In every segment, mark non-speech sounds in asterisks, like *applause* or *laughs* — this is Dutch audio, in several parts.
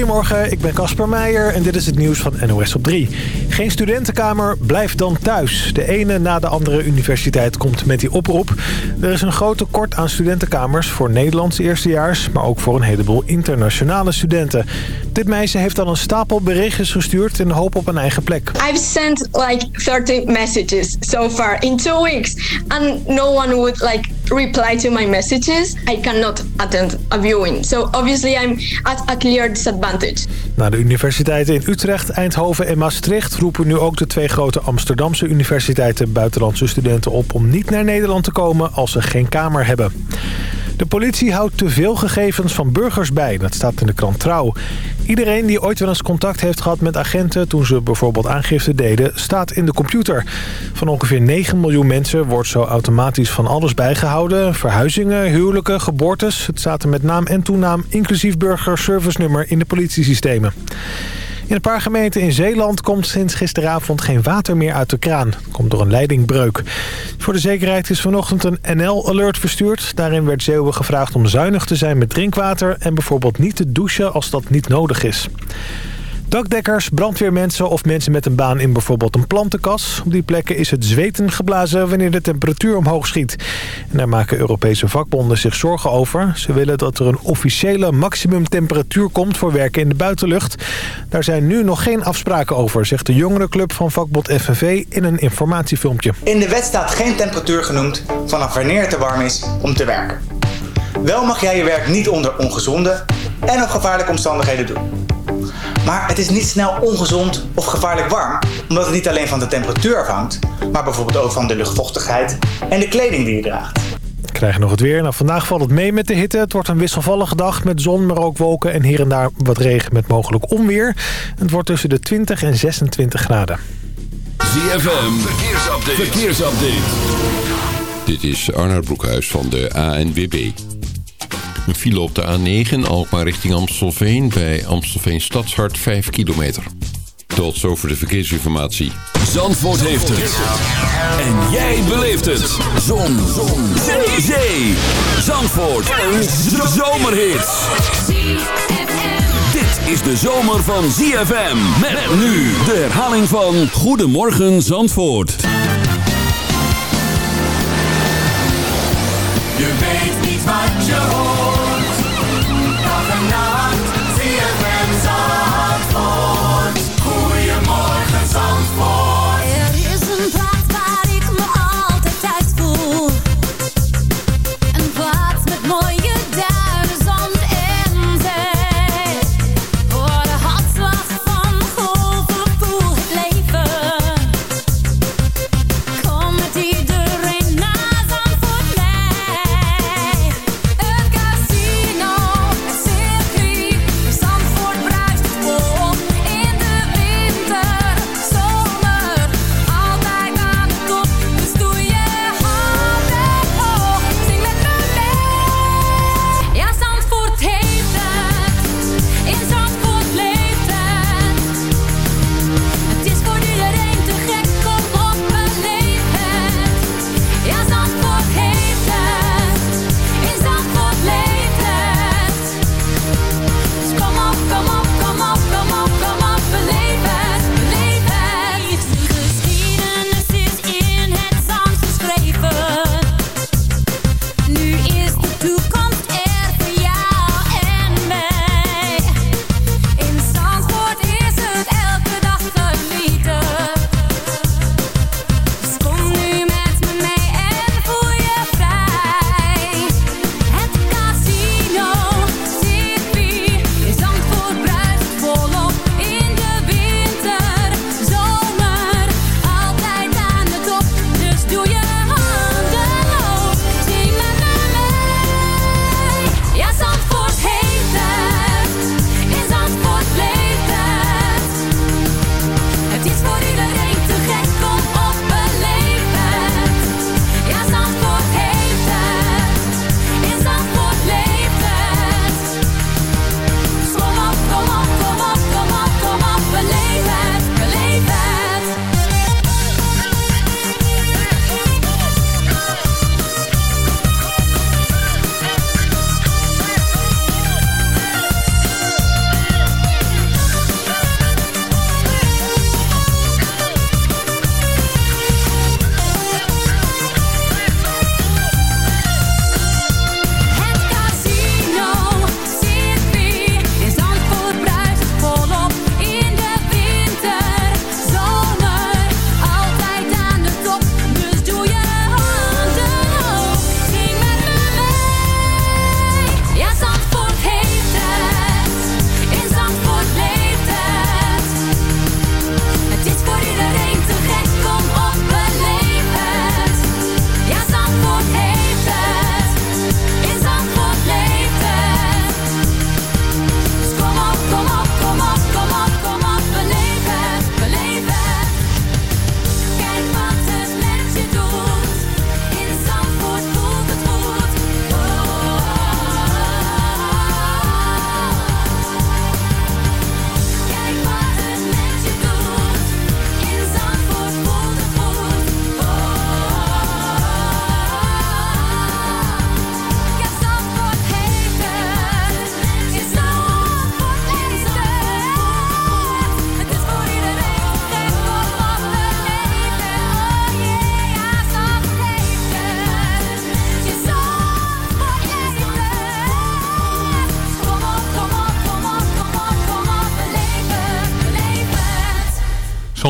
Goedemorgen, ik ben Casper Meijer en dit is het nieuws van NOS op 3. Geen studentenkamer, blijf dan thuis. De ene na de andere universiteit komt met die oproep. Er is een groot tekort aan studentenkamers voor Nederlandse eerstejaars... maar ook voor een heleboel internationale studenten. Dit meisje heeft al een stapel berichtjes gestuurd in de hoop op een eigen plek. I've sent like 30 messages so far in two weeks and no one would like reply to my messages. I cannot attend a viewing. So obviously I'm at a clear disadvantage. Na de universiteiten in Utrecht, Eindhoven en Maastricht... roepen nu ook de twee grote Amsterdamse universiteiten... buitenlandse studenten op om niet naar Nederland te komen als ze geen kamer hebben. De politie houdt te veel gegevens van burgers bij. Dat staat in de krant Trouw. Iedereen die ooit wel eens contact heeft gehad met agenten... toen ze bijvoorbeeld aangifte deden, staat in de computer. Van ongeveer 9 miljoen mensen wordt zo automatisch van alles bijgehouden. Verhuizingen, huwelijken, geboortes. Het staat er met naam en toenaam... inclusief burgerservice-nummer in de politiesystemen. In een paar gemeenten in Zeeland komt sinds gisteravond geen water meer uit de kraan. Dat komt door een leidingbreuk. Voor de zekerheid is vanochtend een NL-alert verstuurd. Daarin werd Zeeuwen gevraagd om zuinig te zijn met drinkwater... en bijvoorbeeld niet te douchen als dat niet nodig is. Dakdekkers, brandweermensen of mensen met een baan in bijvoorbeeld een plantenkas. Op die plekken is het zweten geblazen wanneer de temperatuur omhoog schiet. En daar maken Europese vakbonden zich zorgen over. Ze willen dat er een officiële maximumtemperatuur komt voor werken in de buitenlucht. Daar zijn nu nog geen afspraken over, zegt de jongerenclub van vakbond FNV in een informatiefilmpje. In de wet staat geen temperatuur genoemd vanaf wanneer het te warm is om te werken. Wel mag jij je werk niet onder ongezonde en op gevaarlijke omstandigheden doen. Maar het is niet snel ongezond of gevaarlijk warm, omdat het niet alleen van de temperatuur afhangt, maar bijvoorbeeld ook van de luchtvochtigheid en de kleding die je draagt. We krijgen nog het weer. Nou, vandaag valt het mee met de hitte. Het wordt een wisselvallige dag met zon, maar ook wolken en hier en daar wat regen met mogelijk onweer. Het wordt tussen de 20 en 26 graden. ZFM, verkeersupdate. verkeersupdate. Dit is Arnoud Broekhuis van de ANWB. Een file op de A9, Alkmaar richting Amstelveen... bij Amstelveen Stadshart 5 kilometer. Tot zover de verkeersinformatie. Zandvoort heeft het. En jij beleeft het. Zon. Zon. Zee. Zee. Zandvoort. Een zomerhit. Dit is de zomer van ZFM. Met nu de herhaling van Goedemorgen Zandvoort. Je weet niet wat je hoort.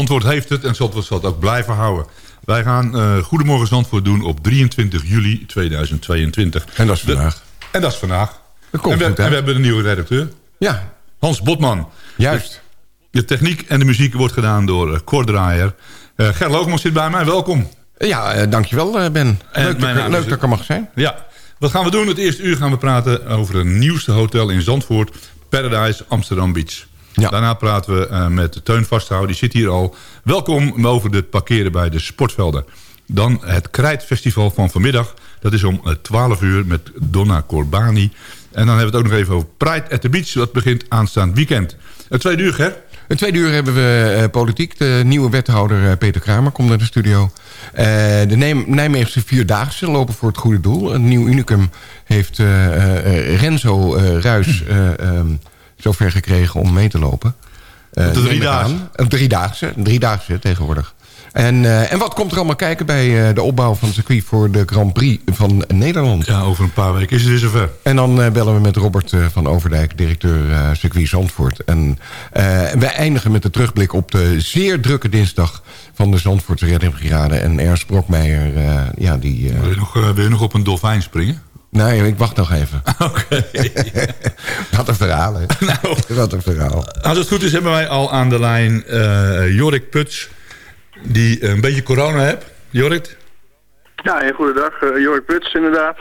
Zandvoort heeft het en Zandvoort zal het ook blijven houden. Wij gaan eh, Goedemorgen Zandvoort doen op 23 juli 2022. En dat is De- vandaag. en dat is vandaag. Dat komt en, we, goed, en we hebben een nieuwe redacteur. Ja, Hans Botman. juist. De techniek en de muziek wordt gedaan door uh, Cor Draaier. Eh Ger Loogman zit bij mij, welkom. Ja, eh, dankjewel eh, Ben. En Leuk, dat, leuk dat ik er mag zijn. Ja, wat gaan we doen? Het eerste uur gaan we praten over het nieuwste hotel in Zandvoort. Paradise Amsterdam Beach. Ja. Daarna praten we eh, met Teun Vasthouden, die zit hier al. Welkom over het parkeren bij de sportvelden. Dan het Krijtfestival van vanmiddag. Dat is om eh, 12 uur met Donna Corbani. En dan hebben we het ook nog even over Pride at the Beach. Dat begint aanstaand weekend. Het tweede uur, hè? In tweede uur hebben we eh, politiek. De nieuwe wethouder eh, Peter Kramer komt naar de studio. Eh, de Nijm- Nijmeegse Vierdaagse lopen voor het goede doel. Een nieuw unicum heeft eh, eh, Renzo eh, Ruis eh, ehm, zover gekregen om mee te lopen. Op de driedaagse? Een driedaagse, een driedaagse tegenwoordig. En, eh, en wat komt er allemaal kijken bij eh, de opbouw van het circuit... voor de Grand Prix van Nederland? Ja, over een paar weken is het weer zover. En dan bellen we met Robert van Overdijk, directeur circuit Zandvoort. En wij eindigen met de terugblik op de zeer drukke dinsdag... van de Zandvoortse reddingsbrigade. En Ernst Brokmeijer, ja, die... Wil je, nog, wil je nog op een dolfijn springen? Nee, ik wacht nog even. *laughs* *laughs* Wat een verhaal, hè? *laughs* Nou. Wat een verhaal. Als het goed is hebben wij al aan de lijn eh, Jorik Puts... die een beetje corona heeft. Jorik? Ja, een goedendag. Uh, Jorik Puts inderdaad.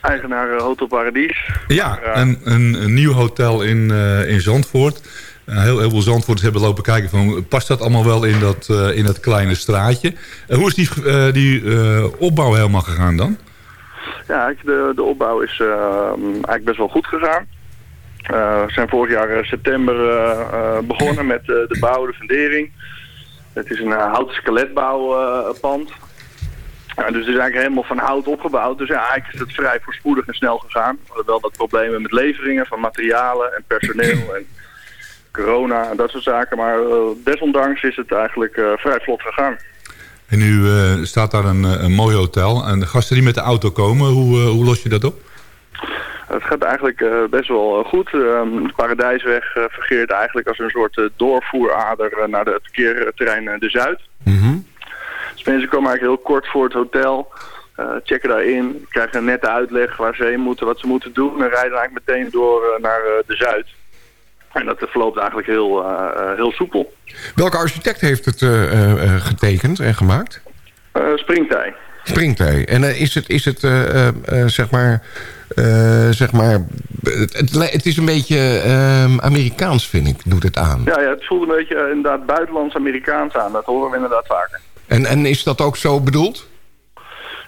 Eigenaar eh, Hotel Paradies. Ja. Een, een, een nieuw hotel in, eh, in Zandvoort. Eh, heel, heel veel Zandvoorters hebben lopen kijken van... past dat allemaal wel in dat, eh, in dat kleine straatje? Eh, hoe is die, eh, die eh, opbouw helemaal gegaan dan? Ja, de, de opbouw is eh, eigenlijk best wel goed gegaan. Eh, we zijn vorig jaar eh, september begonnen met de bouw, de fundering. Het is een houten skeletbouwpand. Ja, dus het is eigenlijk helemaal van hout opgebouwd. Dus ja, eigenlijk is het vrij voorspoedig en snel gegaan. We hadden wel wat problemen met leveringen van materialen en personeel *laughs* en corona en dat soort zaken. Maar desondanks is het eigenlijk vrij vlot gegaan. En nu eh, staat daar een, eh, een mooi hotel. En de gasten die met de auto komen, hoe, eh, hoe los je dat op? Het gaat eigenlijk best wel goed. Ehm, de Paradijsweg eh, fungeert eigenlijk als een soort doorvoerader naar de- het parkeerterrein eh, De Zuid. Mhm. Dus mensen komen eigenlijk heel kort voor het hotel, checken daarin, krijgen een nette uitleg waar ze heen moeten, wat ze moeten doen en rijden eigenlijk meteen door naar De Zuid. En dat verloopt eigenlijk heel, eh, eh, heel soepel. Welke architect heeft het eh, getekend en gemaakt? Springtij. Springtij. En is het, is het zeg maar... zeg maar het, het, is een beetje eh, Amerikaans, vind ik, doet het aan. Ja, ja, het voelt een beetje inderdaad buitenlands-Amerikaans aan. Dat horen we inderdaad vaker. En, en is dat ook zo bedoeld?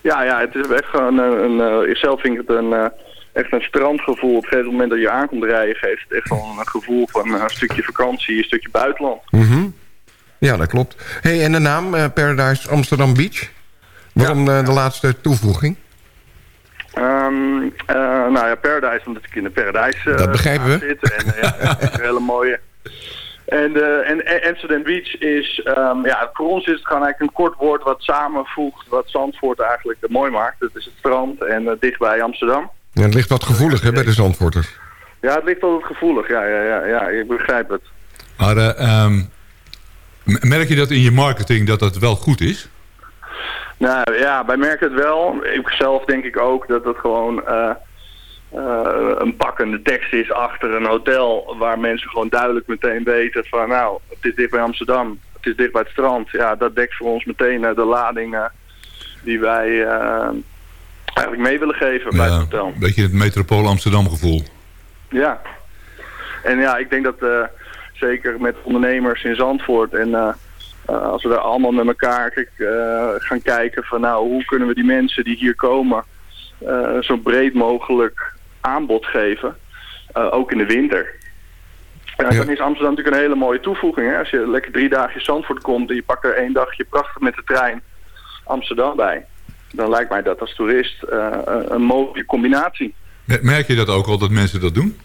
Ja, ja, het is echt gewoon een, een ik zelf vind ik het een, echt een strandgevoel. Op gegeven moment dat je aankomt rijden, geeft het echt wel een gevoel van eh, een stukje vakantie, een stukje buitenland. Mhm. Ja, dat klopt. hey, en de naam eh, Paradise Amsterdam Beach? Waarom eh, de laatste toevoeging? Ehm, eh, nou ja, Paradise, omdat ik in de Paradise Dat begrijpen we. zit. En ja, *laughs* dat een hele mooie. En, en Amsterdam Beach is, ehm, ja, voor ons is het gewoon eigenlijk een kort woord wat samenvoegt wat Zandvoort eigenlijk mooi maakt. Het is het strand en eh, dicht bij Amsterdam. Ja, het ligt wat gevoelig hè, bij de Zandvoorters. Ja, het ligt altijd gevoelig. Ja, ja, ja, ja, ik begrijp het. Maar eh, ehm, merk je dat in je marketing dat dat wel goed is? Nou ja, wij merken het wel. Ik zelf denk ik ook dat het gewoon eh, eh, een pakkende tekst is achter een hotel waar mensen gewoon duidelijk meteen weten van nou, het is dicht bij Amsterdam, het is dicht bij het strand. Ja, dat dekt voor ons meteen de lading eh, die wij eigenlijk mee willen geven bij het hotel. een beetje het metropool Amsterdam gevoel. Ja. En ja, ik denk dat eh, zeker met ondernemers in Zandvoort en eh, eh, als we daar allemaal met elkaar kijk, gaan kijken van nou, hoe kunnen we die mensen die hier komen zo breed mogelijk aanbod geven, ook in de winter. Ja, Ja. Dan is Amsterdam natuurlijk een hele mooie toevoeging. Hè? Als je lekker drie dagen Zandvoort komt en je pakt er één dagje prachtig met de trein Amsterdam bij. Dan lijkt mij dat als toerist eh, een- een mooie combinatie. Me- Merk je dat ook al dat mensen dat doen?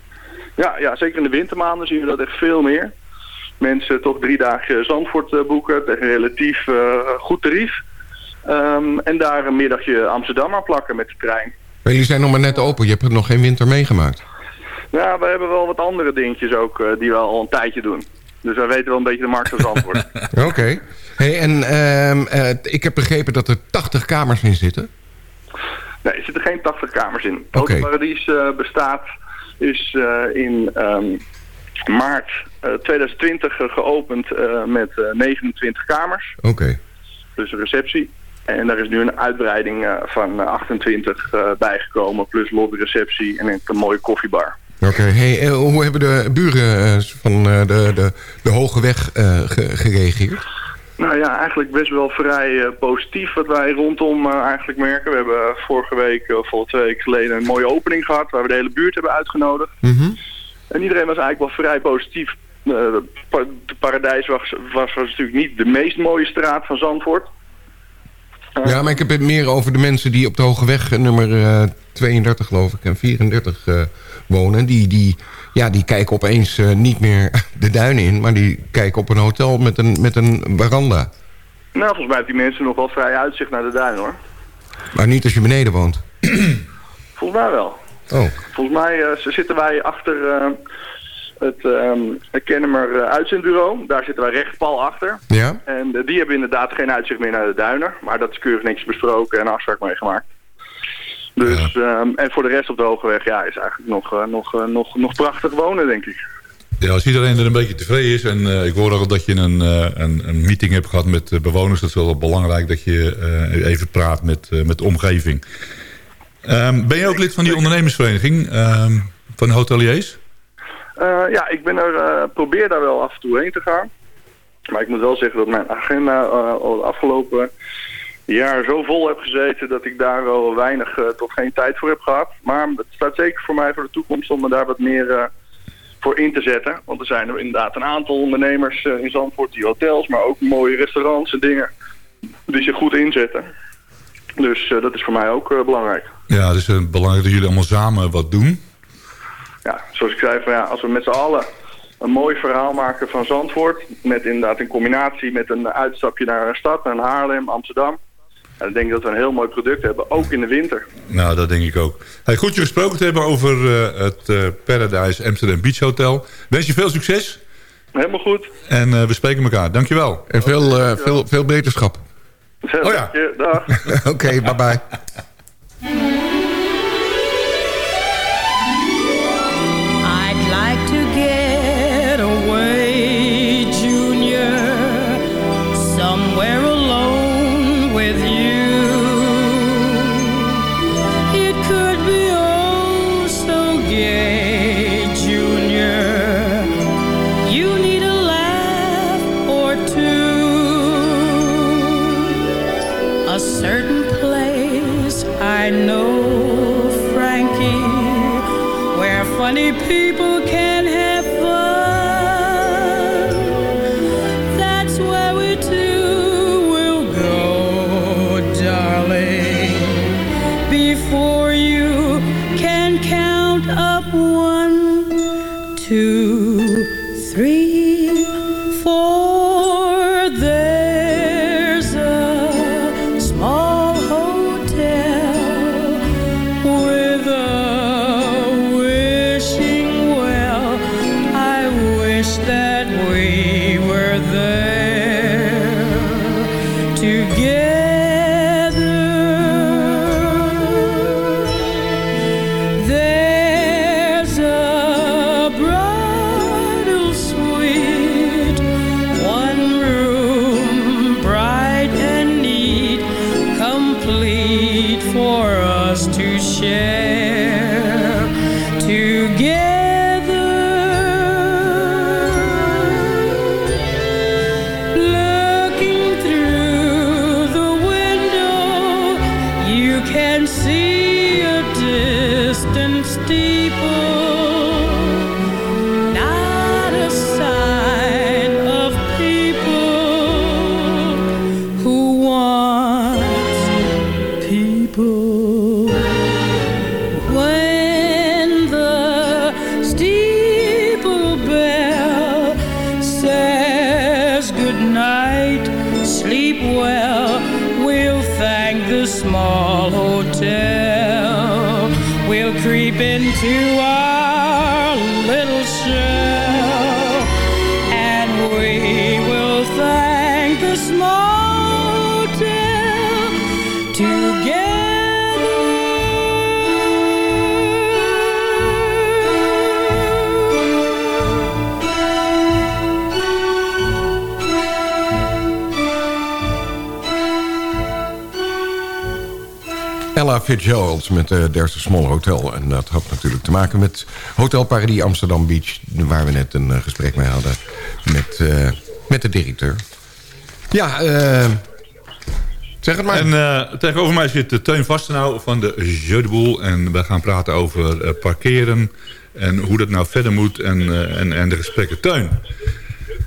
Ja, ja, zeker in de wintermaanden zien we dat echt veel meer. Mensen toch drie dagen Zandvoort eh, boeken tegen een relatief eh, goed tarief. Ehm, en daar een middagje Amsterdam aan plakken met de trein. Maar jullie zijn nog maar net open. Je hebt nog geen winter meegemaakt. Ja, we hebben wel wat andere dingetjes ook eh, die we al een tijdje doen. Dus wij weten wel een beetje de markt van Zandvoort. *laughs* Oké. Hey, en ehm, eh, ik heb begrepen dat er 80 kamers in zitten. Nee, er zitten geen 80 kamers in. Hotel Paradies eh, bestaat, is eh, in ehm, maart eh, 2020 eh, geopend met eh, 29 kamers. Oké. Dus een receptie. En daar is nu een uitbreiding van eh, 28 eh, bijgekomen, plus lobbyreceptie en een mooie koffiebar. Oké. Hey, eh, hoe hebben de buren eh, van eh, de, de, de Hoge Weg ge- gereageerd? Nou ja, eigenlijk best wel vrij positief wat wij rondom eigenlijk merken. We hebben vorige week, of twee weken geleden, een mooie opening gehad waar we de hele buurt hebben uitgenodigd. Mhm. En iedereen was eigenlijk wel vrij positief. De Paradijs was, was, was natuurlijk niet de meest mooie straat van Zandvoort. Ja, maar ik heb het meer over de mensen die op de Hoge Weg nummer eh, 32 geloof ik en 34 eh, wonen. Die, die, ja, die kijken opeens eh, niet meer *laughs* de duinen in, maar die kijken op een hotel met een, met een veranda. Nou, volgens mij hebben die mensen nog wel vrij uitzicht naar de duin hoor. Maar niet als je beneden woont. *clears throat* Volgens mij wel. Oh, Volgens mij eh, zitten wij achter eh, het, het Kennemer uitzendbureau. Daar zitten wij recht pal achter. ja? En die hebben inderdaad geen uitzicht meer naar de duinen. Maar dat is keurig niks besproken en afspraak meegemaakt. Dus, ehm, en voor de rest op de Hogeweg, ja, is eigenlijk nog, eh, nog, eh, nog, nog prachtig wonen, denk ik. Ja, als iedereen er een beetje tevreden is... en eh, ik hoor ook dat je een, een, een meeting hebt gehad met bewoners... dat is wel belangrijk dat je even praat met, met de omgeving. Ehm, ben je ook lid van die ondernemersvereniging ehm, van de hoteliers? Ja, ik ben er, probeer daar wel af en toe heen te gaan. Maar ik moet wel zeggen dat mijn agenda al de afgelopen jaar zo vol heb gezeten dat ik daar wel weinig eh, tot geen tijd voor heb gehad. Maar het staat zeker voor mij voor de toekomst om me daar wat meer eh, voor in te zetten. Want er zijn er inderdaad een aantal ondernemers eh, in Zandvoort die hotels, maar ook mooie restaurants en dingen die zich goed inzetten. Dus dat is voor mij ook belangrijk. Ja, het is belangrijk dat jullie allemaal samen wat doen. ja, zoals ik zei, van, ja, als we met z'n allen een mooi verhaal maken van Zandvoort, met inderdaad in combinatie met een uitstapje naar een stad, naar Haarlem, Amsterdam, ja, dan denk ik dat we een heel mooi product hebben, ook in de winter. Nou, dat denk ik ook. Hey, goed je gesproken te hebben over eh, het eh, Paradise Amsterdam Beach Hotel. Wens je veel succes Helemaal goed. en eh, we spreken elkaar. Dankjewel. En veel, eh, veel, veel beterschap. Oh ja. Dag. *laughs* Oké, bye bye. Two, three, Ella Fitzgerald met de There's a Small Hotel. En dat had natuurlijk te maken met Hotel Paradis Amsterdam Beach... waar we net een eh, gesprek mee hadden met, eh, met de directeur. Ja, eh, zeg het maar. En eh, tegenover mij zit de Teun Vastenau van de Jeu de Boel. En we gaan praten over parkeren en hoe dat nou verder moet en, eh, en, en de gesprekken. Teun,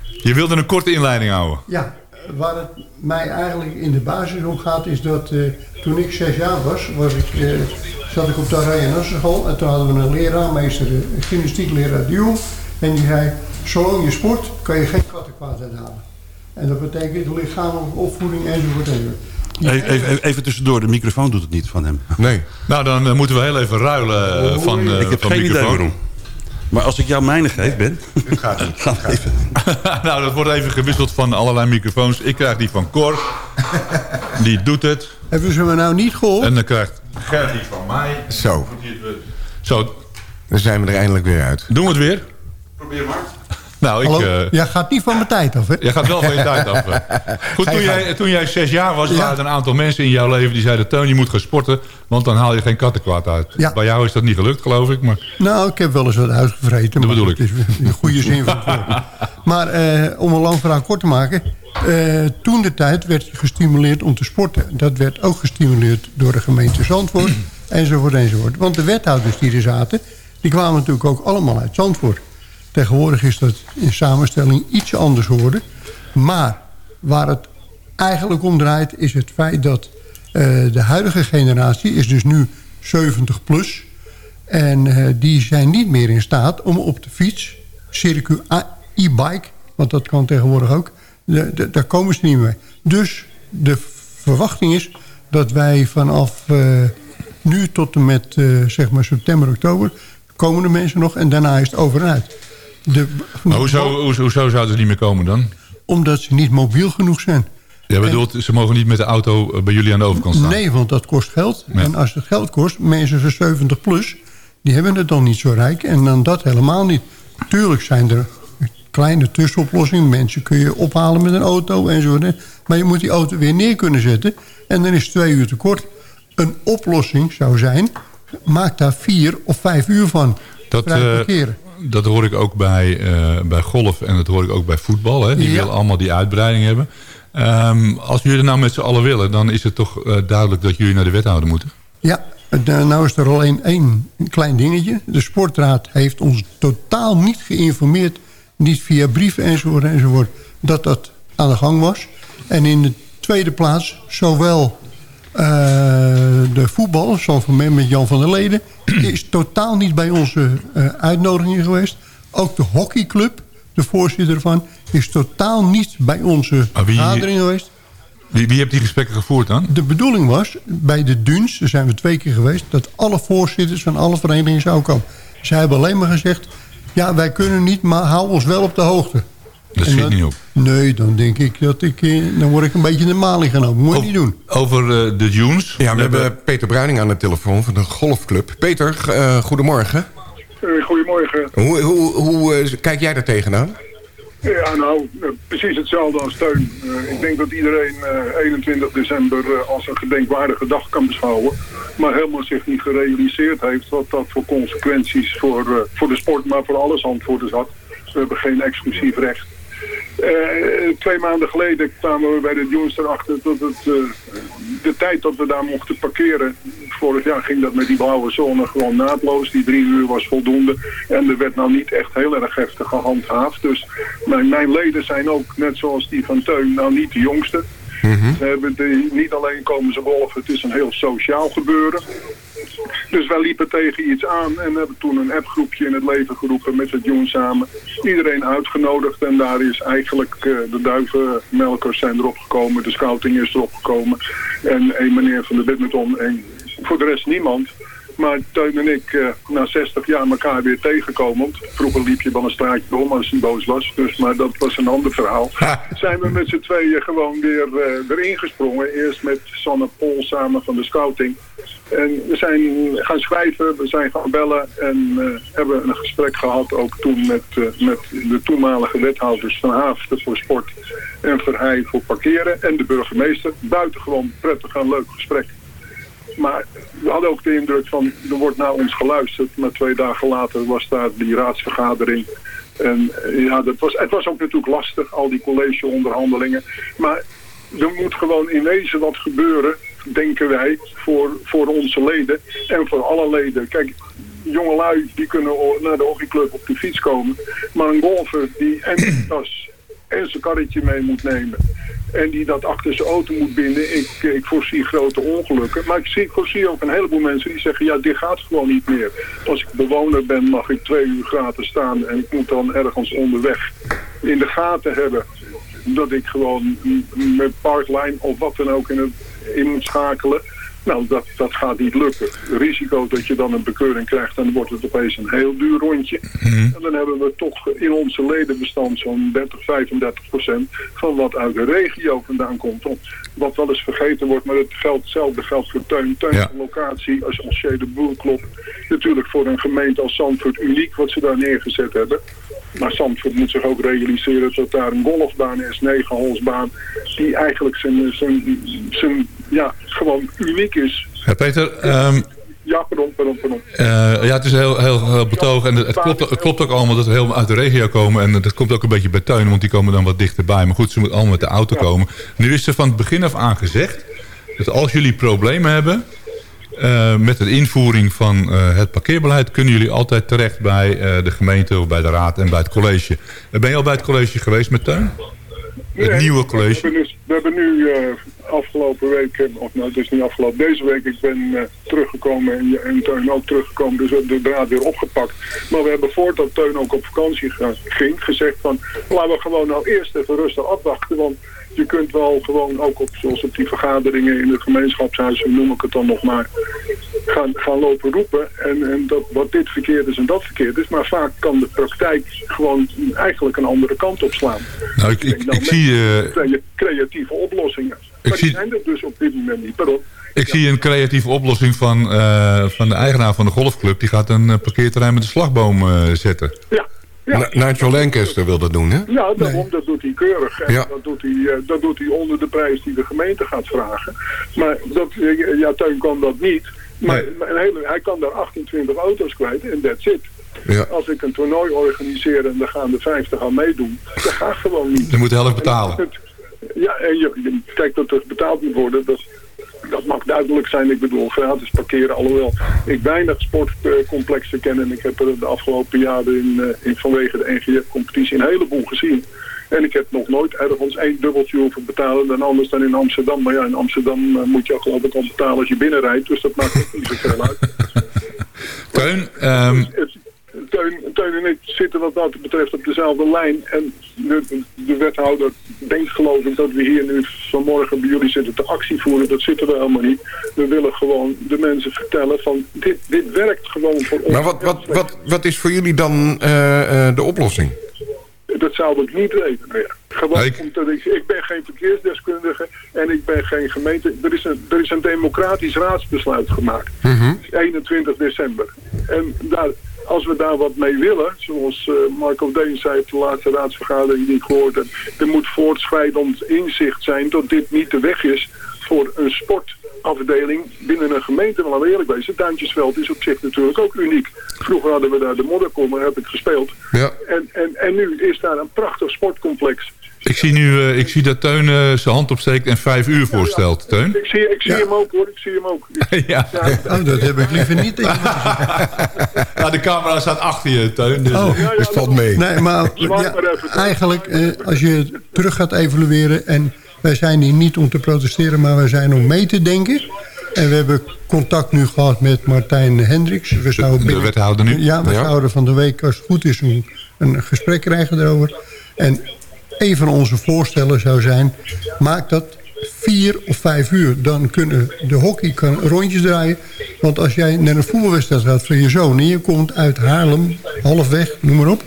je wilde een korte inleiding houden. Ja, waar het mij eigenlijk in de basis om gaat is dat eh, toen ik zes jaar was, was ik, eh, zat ik op de Araya school en toen hadden we een leraarmeester, een gymnastiekleraar duo. En die zei, zolang je sport kan je geen kattenkwaad uithalen. En dat betekent lichamelijke opvoeding enzovoort enzovoort. Even, even, even tussendoor, de microfoon doet het niet van hem. Nee. Nou, dan eh, moeten we heel even ruilen eh, van, eh, ik heb van geen idee microfoon. waarom. Maar als ik jou mijne geef, Ben... Het gaat niet. *laughs* Even. *laughs* nou, dat wordt even gewisseld van allerlei microfoons. Ik krijg die van Cor. *laughs* Die doet het. Hebben ze me nou niet geholpen? En dan krijgt Gert die van mij. Zo, Zo, dan zijn we er eindelijk weer uit. doen we het weer? Probeer maar. Nou, ik... Hallo? eh, Jij gaat niet van mijn tijd af, hè? Jij gaat wel van je tijd af. *laughs* Goed, toen jij, toen jij zes jaar was, Ja. waren er een aantal mensen in jouw leven die zeiden... Teun, je moet gaan sporten, want dan haal je geen kattenkwaad uit. Ja. Bij jou is dat niet gelukt, geloof ik. Maar Nou, ik heb wel eens wat uitgevreten. Dat bedoel ik. Is in goede zin van het. *laughs* Maar eh, om een lang verhaal kort te maken. eh, toen de tijd werd je gestimuleerd om te sporten. Dat werd ook gestimuleerd door de gemeente Zandvoort. *clears throat* enzovoort, enzovoort. Want de wethouders die er zaten... die kwamen natuurlijk ook allemaal uit Zandvoort. Tegenwoordig is dat in samenstelling iets anders geworden. Maar waar het eigenlijk om draait... is het feit dat eh, de huidige generatie... is dus nu 70 plus... En eh, die zijn niet meer in staat om op de fiets, circuit e-bike, want dat kan tegenwoordig ook, de, daar komen ze niet mee. Dus de verwachting is dat wij vanaf eh, nu tot en met zeg maar september, oktober, komen de mensen nog en daarna is het over en uit. De, maar hoezo, hoezo, hoezo zouden ze niet meer komen dan? Omdat ze niet mobiel genoeg zijn. Jij bedoelt, ze mogen niet met de auto eh, bij jullie aan de overkant staan? Nee, want dat kost geld. Ja. En als het geld kost, mensen van 70 plus... die hebben het dan niet zo rijk. En dan dat helemaal niet. Tuurlijk zijn er kleine tussenoplossingen. Mensen kun je ophalen met een auto enzovoort. Maar je moet die auto weer neer kunnen zetten. En dan is het twee uur te kort. Een oplossing zou zijn... maak daar vier of vijf uur van. Dat, parkeren. Dat hoor ik ook bij, eh, bij golf en dat hoor ik ook bij voetbal. Hè. Die Ja. willen allemaal die uitbreiding hebben. Ehm, als jullie het nou met z'n allen willen, dan is het toch eh, duidelijk dat jullie naar de wethouder moeten. Ja, de- nou is er alleen één klein dingetje. De sportraad heeft ons totaal niet geïnformeerd... niet via brieven enzovoort enzovoort... dat dat aan de gang was. En in de tweede plaats, zowel eh, de voetbal... zoals van mij met Jan van der Leden... *clears throat* is totaal niet bij onze eh, uitnodiging geweest. Ook de hockeyclub, de voorzitter ervan... is totaal niet bij onze wie- vergadering geweest. Wie, wie heeft die gesprekken gevoerd dan? De bedoeling was, bij de DUNS, daar zijn we twee keer geweest... dat alle voorzitters van alle verenigingen zouden komen. Zij hebben alleen maar gezegd... ja, wij kunnen niet, maar hou ons wel op de hoogte. Dat dan- niet op. Nee, dan denk ik dat ik... eh, dan word ik een beetje in de maling genomen. Moet je niet doen. Over eh, de Dunes. Ja, we hebben Peter Bruining aan de telefoon van de golfclub. Peter, eh, goedemorgen. goedemorgen. Hoe, hoe, hoe kijk jij daar tegenaan? Ja, nou, precies hetzelfde als steun. Ik denk dat iedereen eh, 21 december eh, als een gedenkwaardige dag kan beschouwen. Maar helemaal zich niet gerealiseerd heeft wat dat voor consequenties voor, eh, voor de sport, maar voor alle Zandvoorters had. We hebben geen exclusief recht. Eh, twee maanden geleden kwamen we bij de Dunes erachter dat het, eh, de tijd dat we daar mochten parkeren, vorig jaar ging dat met die blauwe zone gewoon naadloos. Die drie uur was voldoende en er werd nou niet echt heel erg heftig gehandhaafd. Dus mijn, mijn leden zijn ook, net zoals die van Teun, nou niet de jongste. Ze hebben de, niet alleen komen ze golfen, het is een heel sociaal gebeuren. Dus wij liepen tegen iets aan en hebben toen een appgroepje in het leven geroepen met het Joen samen. Iedereen uitgenodigd en daar is eigenlijk eh, de duivenmelkers zijn erop gekomen, de scouting is erop gekomen. En een meneer van de badminton en voor de rest niemand. Maar Teun en ik eh, na 60 jaar elkaar weer tegenkomen. Vroeger liep je wel een straatje om als hij boos was. Dus, maar dat was een ander verhaal. Zijn we met z'n tweeën gewoon weer eh, erin gesprongen. Eerst met Sanne Pol samen van de scouting. En we zijn gaan schrijven, we zijn gaan bellen en eh, hebben een gesprek gehad ook toen met, met de toenmalige wethouders van Haafden voor sport en Verheij voor parkeren en de burgemeester. Buitengewoon prettig en leuk gesprek. Maar we hadden ook de indruk van, er wordt naar ons geluisterd. Maar twee dagen later was daar die raadsvergadering. En eh, ja, dat was, het was ook natuurlijk lastig, al die collegeonderhandelingen. Maar er moet gewoon in wezen wat gebeuren, denken wij, voor, voor onze leden en voor alle leden. Kijk, jongelui die kunnen naar de hockeyclub op de fiets komen. Maar een golfer die en zijn tas en zijn karretje mee moet nemen. En die dat achter zijn auto moet binden. Ik, ik voorzie grote ongelukken. Maar ik, zie, ik voorzie ook een heleboel mensen die zeggen... ja, dit gaat gewoon niet meer. Als ik bewoner ben mag ik twee uur gratis staan... en ik moet dan ergens onderweg in de gaten hebben... dat ik gewoon met Parkline of wat dan ook in, het, in moet schakelen... Nou, dat, dat gaat niet lukken. Risico dat je dan een bekeuring krijgt, dan wordt het opeens een heel duur rondje. En dan hebben we toch in onze ledenbestand zo'n 30, 35 procent van wat uit de regio vandaan komt. Wat wel eens vergeten wordt, maar het geldt, hetzelfde geldt voor Teun. Teun een locatie als, als de Boerklop. Natuurlijk voor een gemeente als Zandvoort uniek wat ze daar neergezet hebben. Maar Zandvoort moet zich ook realiseren dat daar een golfbaan is, negenholsbaan, die eigenlijk zijn, zijn, zijn, ja, gewoon uniek is. Ja, Peter, ehm, Ja, pardon, pardon, pardon. eh, ja, het is heel, heel, heel betoog. En het, klopt, het klopt ook allemaal dat we helemaal uit de regio komen. En dat komt ook een beetje bij Teun, want die komen dan wat dichterbij. Maar goed, ze moeten allemaal met de auto komen. Nu is er van het begin af aan gezegd... dat als jullie problemen hebben... eh, met de invoering van eh, het parkeerbeleid... kunnen jullie altijd terecht bij de gemeente of bij de raad en bij het college. Ben je al bij het college geweest met Teun? Het nieuwe We college? hebben, dus, we hebben nu afgelopen week, of nou het is niet afgelopen, deze week, ik ben eh, teruggekomen en, en Teun ook teruggekomen, dus we hebben de draad weer opgepakt. Maar we hebben voordat Teun ook op vakantie ging, gezegd van, laten we gewoon nou eerst even rustig afwachten, want je kunt wel gewoon ook op, zoals op die vergaderingen in de gemeenschapshuizen, noem ik het dan nog maar, gaan, gaan lopen roepen. En, en dat wat dit verkeerd is en dat verkeerd is. Maar vaak kan de praktijk gewoon eigenlijk een andere kant op slaan. Nou, ik, ik, ik zie... eh, Crea- creatieve oplossingen. Maar die zie- zijn er dus op dit moment niet. Pardon. Ik zie een creatieve oplossing van, eh, van de eigenaar van de golfclub. Die gaat een eh, parkeerterrein met een slagboom eh, zetten. Ja. Ja. Nigel Lancaster wil dat doen, hè? Ja, daarom, dat doet hij keurig. En Ja. dat, doet hij, dat doet hij onder de prijs die de gemeente gaat vragen. Maar dat, ja, Teun kan dat niet. Maar, maar een hele, hij kan daar 28 auto's kwijt en that's it. Ja. Als ik een toernooi organiseer en er gaan er 50 aan meedoen, dat gaat gewoon niet. Je moet de helft betalen. Ja, en je, je kijkt dat er betaald moet worden. Dat, dat mag duidelijk zijn. Ik bedoel, gratis parkeren. Alhoewel ik weinig sportcomplexen ken. En ik heb er de afgelopen jaren in, eh, in, vanwege de NGF-competitie een heleboel gezien. En ik heb nog nooit ergens één dubbeltje hoeven betalen dan anders dan in Amsterdam. Maar ja, in Amsterdam eh, moet je ook geloof ik al betalen als je binnenrijdt. Dus dat maakt ook niet zoveel uit. *laughs* Teun, ehm, Teun, Teun en ik zitten wat dat betreft op dezelfde lijn. En de, de wethouder denkt geloof ik dat we hier nu vanmorgen bij jullie zitten te actie voeren. Dat zitten we helemaal niet. We willen gewoon de mensen vertellen van dit, dit werkt gewoon voor ons. Maar wat, wat, wat, wat is voor jullie dan eh, eh, de oplossing? Dat zou ik niet weten meer. Gewoon omdat ik, ik ben geen verkeersdeskundige en ik ben geen gemeente. Er is een, er is een democratisch raadsbesluit gemaakt. 21 december. En daar, als we daar wat mee willen, zoals eh, Marco Deen zei op de laatste raadsvergadering die ik gehoord heb, er moet voortschrijdend inzicht zijn dat dit niet de weg is voor een sportafdeling binnen een gemeente. Maar laten we eerlijk wezen, Duintjesveld is op zich natuurlijk ook uniek. Vroeger hadden we daar de modderkom, daar heb ik gespeeld. Ja. En, en, en nu is daar een prachtig sportcomplex. Ik zie nu eh, ik zie dat Teun eh, zijn hand opsteekt en vijf uur voorstelt. Teun? Ik zie, ik zie hem ook hoor, ik zie hem ook. *laughs* ja. Oh, dat heb ik liever niet. *laughs* Nou, de camera staat achter je, Teun. Dus, Oh, dus valt mee. Nee, maar ja, eigenlijk, eh, als je terug gaat evalueren... en wij zijn hier niet om te protesteren, maar wij zijn om mee te denken. En we hebben contact nu gehad met Martijn Hendricks. We zouden de wethouder nu? Ja, we Ja. zouden van de week, als het goed is, een, een gesprek krijgen erover. En een van onze voorstellen zou zijn... maak dat vier of vijf uur. Dan kunnen de hockey kan rondjes draaien. Want als jij naar een voetbalwedstrijd gaat van je zoon... en je komt uit Haarlem, halfweg, noem maar op...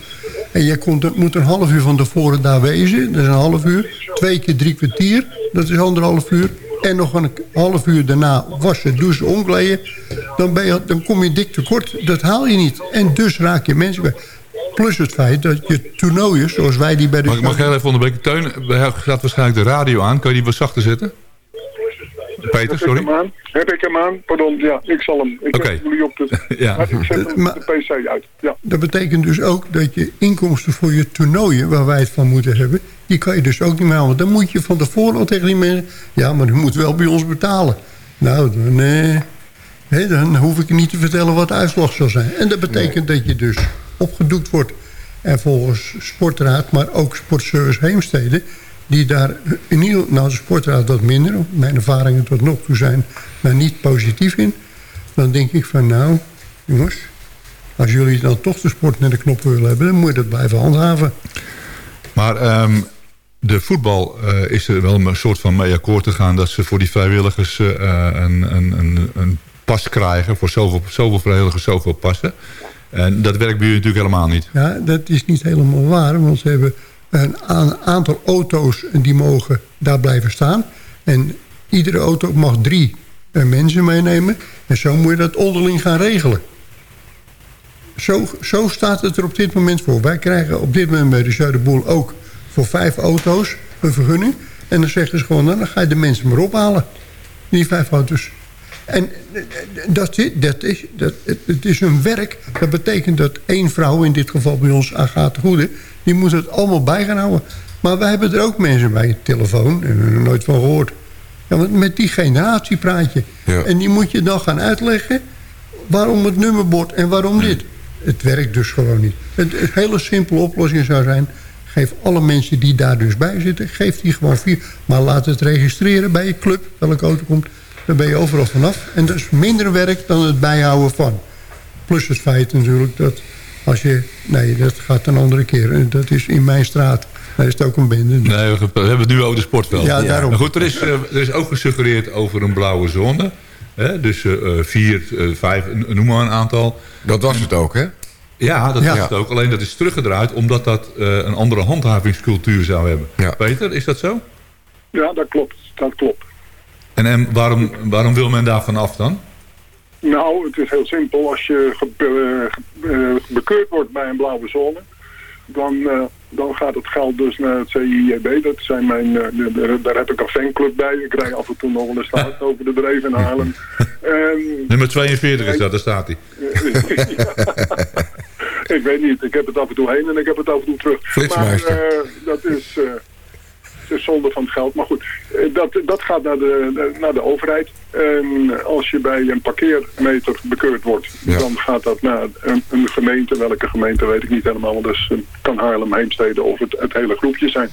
en je komt, moet een half uur van tevoren daar wezen... dat is een half uur. Twee keer drie kwartier, dat is anderhalf uur. En nog een half uur daarna wassen, douchen, omkleden. Dan, ben je, dan kom je dik tekort. Dat haal je niet. En dus raak je mensen bij. Plus het feit dat je toernooien, zoals wij die bij de... Mag, ik- mag ik heel even onderbreken? Teun, hij gaat waarschijnlijk de radio aan. Kan je die wat zachter zetten? Peter, Heb sorry? Ik hem aan? Heb ik hem aan? Pardon, ja, ik zal hem. Ik heb jullie op de... *laughs* Ja. Maar ik zet hem Maar- de PC uit. Ja. Dat betekent dus ook dat je inkomsten voor je toernooien... waar wij het van moeten hebben... die kan je dus ook niet meer halen. Dan moet je van tevoren al tegen die mensen... ja, maar u moet wel bij ons betalen. Nou, dan, eh, hè, dan hoef ik je niet te vertellen wat de uitslag zal zijn. En dat betekent dat je dus opgedoekt wordt. En volgens Sportraad, maar ook Sportservice Heemstede... die daar in ieder nou de Sportraad wat minder... mijn ervaringen tot nog toe zijn daar niet positief in... dan denk ik van nou, jongens... Als jullie dan toch de sport naar de knoppen willen hebben... dan moet je dat blijven handhaven. Maar ehm, de voetbal eh, is er wel een soort van mee akkoord te gaan... dat ze voor die vrijwilligers eh, een, een, een, een pas krijgen. Voor zoveel, zoveel vrijwilligers, zoveel passen. En dat werkt bij jullie natuurlijk helemaal niet. Ja, dat is niet helemaal waar. Want ze hebben een aantal auto's die mogen daar blijven staan. En iedere auto mag drie eh, mensen meenemen. En zo moet je dat onderling gaan regelen. Zo, zo staat het er op dit moment voor. Wij krijgen op dit moment bij de Zuiderboel ook voor vijf auto's een vergunning. En dan zeggen ze gewoon, nou, dan ga je de mensen maar ophalen. Die vijf auto's. En eh, dat, is- dat is, dat, het, is een werk. Dat betekent dat één vrouw, in dit geval bij ons Agathe Goede... die moet het allemaal bij gaan houden. Maar wij hebben er ook mensen bij, telefoon, en er nooit van gehoord. Ja, want met die generatie praat je. Ja. En die moet je dan gaan uitleggen waarom het nummerbord en waarom dit. Het werkt dus gewoon niet. Een hele simpele oplossing zou zijn... geef alle mensen die daar dus bij zitten... geef die gewoon vier. Maar laat het registreren bij je club, welke auto komt. Dan ben je overal vanaf. En dat is minder werk dan het bijhouden van. Plus het feit natuurlijk dat als je... Nee, dat gaat een andere keer. En Dat is in mijn straat. Daar is het ook een bende. Nee, we, hebben het nu over de sportveld. Ja, daarom. Maar goed, er is, eh, er is ook gesuggereerd over een blauwe zone. Hè? Dus eh, eh, vier, vijf, noem maar een aantal. Dat was het ook, hè? Ja, dat Ja. is het ook. Alleen dat is teruggedraaid omdat dat eh, een andere handhavingscultuur zou hebben. Peter, is dat zo? ja, dat klopt. Dat klopt. En, en waarom, waarom wil men daarvan af dan? Nou, het is heel simpel. Als je ge- eh, ge- eh, bekeurd wordt bij een blauwe zone, dan, eh, dan gaat het geld dus naar het CIJB. Dat zijn mijn, eh, de- de- daar heb ik een fanclub bij. Ik rij af en toe nog wel eens te hard over de dreef in Haarlem. *laughs* En, Nummer 42 is dat, daar staat hij. *laughs* ik weet niet, ik heb het af en toe heen en ik heb het af en toe terug. Maar eh, dat is, is zonde van het geld. Maar goed, eh, dat, dat gaat naar de, naar de overheid. En als je bij een parkeermeter bekeurd wordt, Ja. dan gaat dat naar een, een gemeente. Welke gemeente weet ik niet helemaal. want Dus kan Haarlem, Heemstede of het, het hele groepje zijn.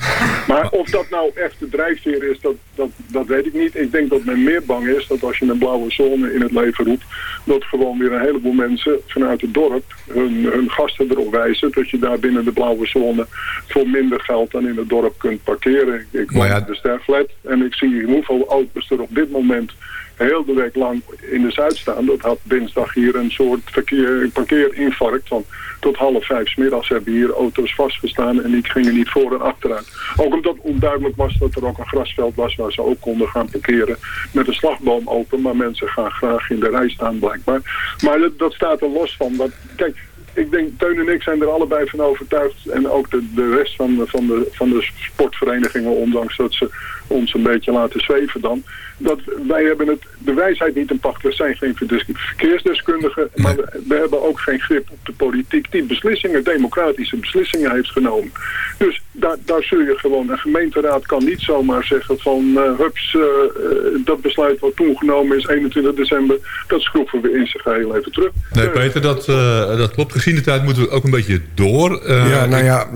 Maar of dat nou echt de drijfveer is, dat, dat, dat weet ik niet. Ik denk dat men meer bang is dat als je een blauwe zone in het leven roept, dat gewoon weer een heleboel mensen vanuit het dorp hun, hun gasten erop wijzen dat je daar binnen de blauwe zone voor minder geld dan in het dorp kunt parkeren. Ik woon Maar ja- in de Sterflat en ik zie hoeveel auto's er op dit moment heel de week lang in de Zuid staan. Dat had dinsdag hier een soort verkeer, parkeerinfarct. Want tot half vijf 's middags hebben hier auto's vastgestaan en die gingen niet voor en achteruit. Ook omdat onduidelijk was dat er ook een grasveld was waar ze ook konden gaan parkeren met een slagboom open. Maar mensen gaan graag in de rij staan blijkbaar. Maar dat, dat staat er los van. Dat, kijk, ik denk, Teun en ik zijn er allebei van overtuigd. En ook de, de rest van van, de, van de sportverenigingen, ondanks dat ze ons een beetje laten zweven dan. Dat wij hebben het, de wijsheid niet in pacht. We zijn geen verkeersdeskundigen, maar we, we hebben ook geen grip op de politiek die beslissingen, democratische beslissingen heeft genomen. Dus daar, daar zul je gewoon, een gemeenteraad kan niet zomaar zeggen van eh, hups, eh, eh, dat besluit wat toen genomen is, 21 december, dat schroeven we in zijn geheel even terug. Nee, Peter, dat, eh, dat klopt. Gezien de tijd moeten we ook een beetje door. Eh, ja, nou ja,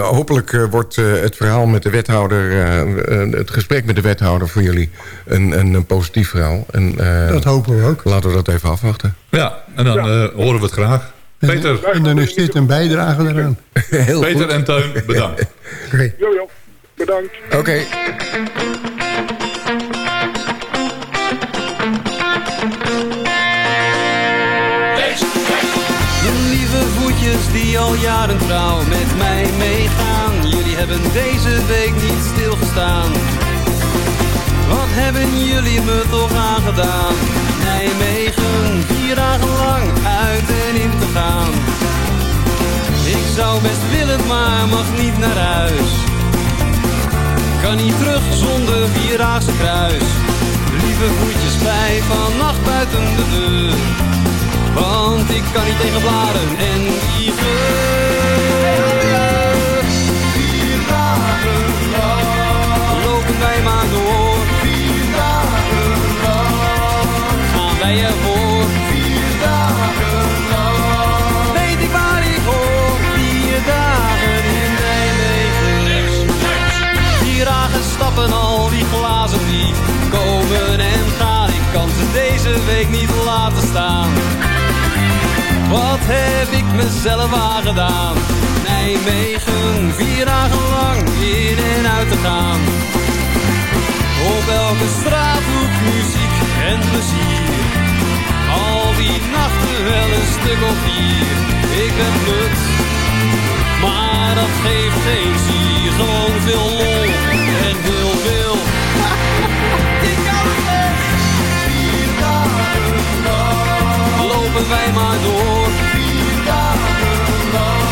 hopelijk eh, wordt eh, het verhaal met de wethouder... het gesprek met de wethouder voor jullie een, een, een positief verhaal. En, eh, Dat hopen we ook. Laten we dat even afwachten. Ja, en dan eh, horen we het graag. Peter, En dan is dit een bijdrage eraan. *laughs* Heel Peter goed. en Teun, bedankt. *laughs* Oké. Jo, jo, bedankt. Oké. Voetjes die al jaren trouw met mij meegaan. Jullie hebben deze week niet Wat hebben jullie me toch aangedaan? Nijmegen, vier dagen lang uit en in te gaan. Ik zou best willen, maar mag niet naar huis. Kan niet terug zonder Vierdaagse kruis. Lieve voetjes bij vannacht buiten de deur. Want ik kan niet tegen blaren en die Wat heb ik mezelf aangedaan? Nijmegen, vier dagen lang in en uit te gaan. Op elke straathoek muziek en plezier. Al die nachten wel een stuk of vier. Ik ben put, maar dat geeft geen zier. Gewoon veel lol en heel veel. Lopen wij maar door. Vier dagen lang.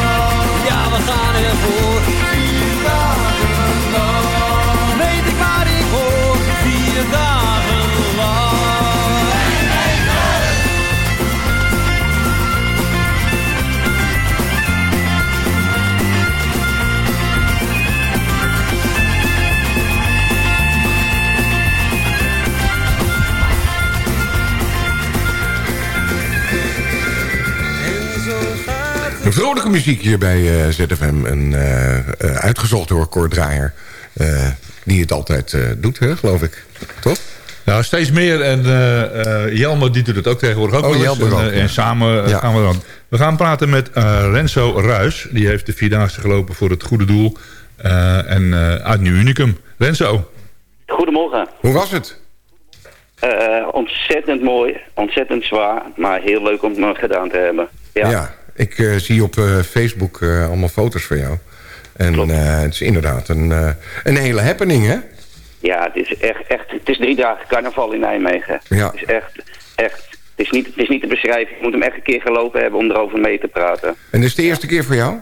Ja, we gaan ervoor. Vier dagen lang. Weet ik waar ik hoor. Vier dagen Vrolijke muziek hier bij eh, ZFM. En, eh, eh, uitgezocht door Cor Draaier. eh, die het altijd eh, doet, hè, geloof ik. Toch? Nou, steeds meer. En eh eh, Jelmer die doet het ook tegenwoordig ook Oh, wel eens. Jelmer En, ook, ja. en samen Ja. gaan we dan. We gaan praten met eh, Renzo Ruis. Die heeft de Vierdaagse gelopen voor het goede doel. eh, en eh, uit Nieuw Unicum. Renzo. Goedemorgen. Hoe was het? Eh, ontzettend mooi, ontzettend zwaar, maar heel leuk om het gedaan te hebben. Ja, Ja, ik eh, zie op eh, Facebook eh, allemaal foto's van jou. En het is inderdaad een, een hele happening, hè? ja het is echt, echt, het is drie dagen carnaval in Nijmegen. Ja. Het is echt, echt, het is, niet, het is niet te beschrijven. Je moet hem echt een keer gelopen hebben om erover mee te praten. En dit is de eerste keer voor jou?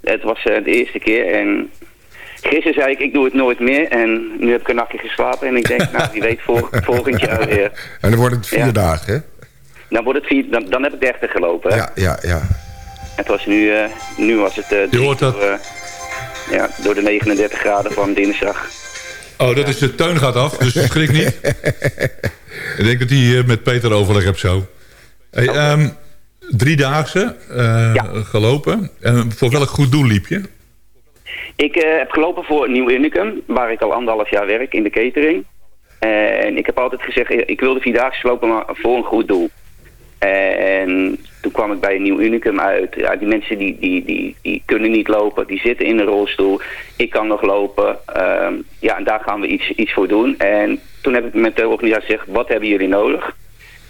Het was de eerste keer en gisteren zei ik, ik doe het nooit meer. En nu heb ik een nachtje geslapen en ik denk, nou wie weet vol, *laughs* volgend jaar weer. En dan wordt het vier Ja. dagen, hè? Dan, wordt het vier, dan, dan heb ik de echte gelopen. hè. Ja, ja, ja. Het was nu, eh, nu was het eh, drie hoort dat. door, eh, ja, door de 39 graden van dinsdag. Oh, dat is de teun gaat af, dus schrik niet. *laughs* ik denk dat hij met Peter overleg hebt zo. Hey, ehm, driedaagse gelopen. En voor welk goed doel liep je? Ik heb gelopen voor Nieuw Unicum, waar ik al anderhalf jaar werk in de catering. En ik heb altijd gezegd, ik wil de Vierdaagse lopen maar voor een goed doel. En toen kwam ik bij Nieuw Unicum uit. Ja, die mensen die, die, die, die kunnen niet lopen, die zitten in een rolstoel. Ik kan nog lopen. Ehm, ja, en daar gaan we iets, iets voor doen. En toen heb ik met de organisatie gezegd, wat hebben jullie nodig?